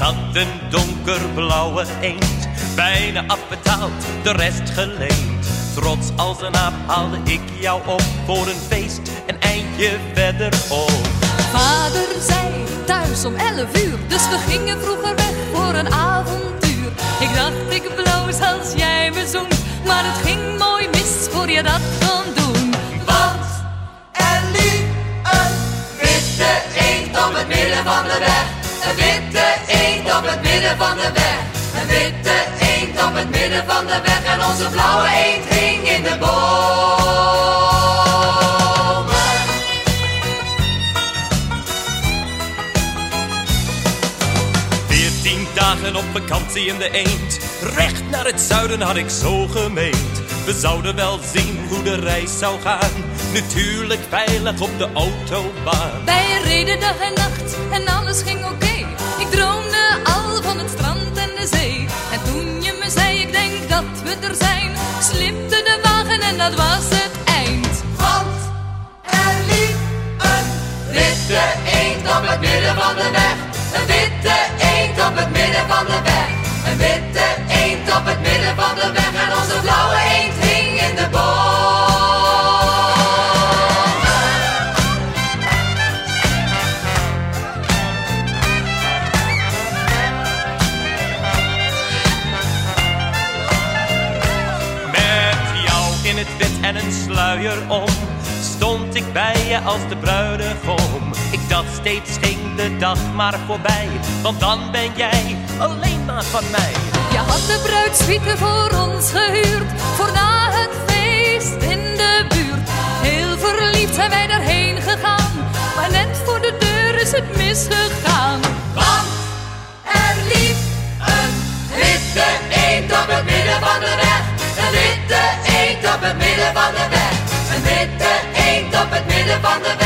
een donkerblauwe eend. Bijna afbetaald, de rest geleend. Trots als een aap haalde ik jou op voor een feest een eindje verderop. Vader zei thuis om 11 uur, dus we gingen vroeger weg voor een avontuur. Ik dacht ik bloos als jij me zoent, maar het ging mooi mis voor je dat kon doen. Want er liep een witte eend op het midden van de weg. Eend op het midden van de weg. Een witte eend op het midden van de weg. En onze blauwe eend hing in de bomen. Veertien dagen op vakantie in de eend. Recht naar het zuiden had ik zo gemeend. We zouden wel zien hoe de reis zou gaan. Natuurlijk veilig op de autobaan. Wij reden dag en nacht en alles ging oké. Ik droomde al van het strand en de zee. En toen je me zei, ik denk dat we er zijn, slipte de wagen en dat was het Stond ik bij je als de bruidegom Ik dacht steeds ging de dag maar voorbij Want dan ben jij alleen maar van mij Je had de bruidssuite voor ons gehuurd, voor na het feest in de buurt. Heel verliefd zijn wij daarheen gegaan, maar net voor de deur is het misgegaan. Op het midden van de weg.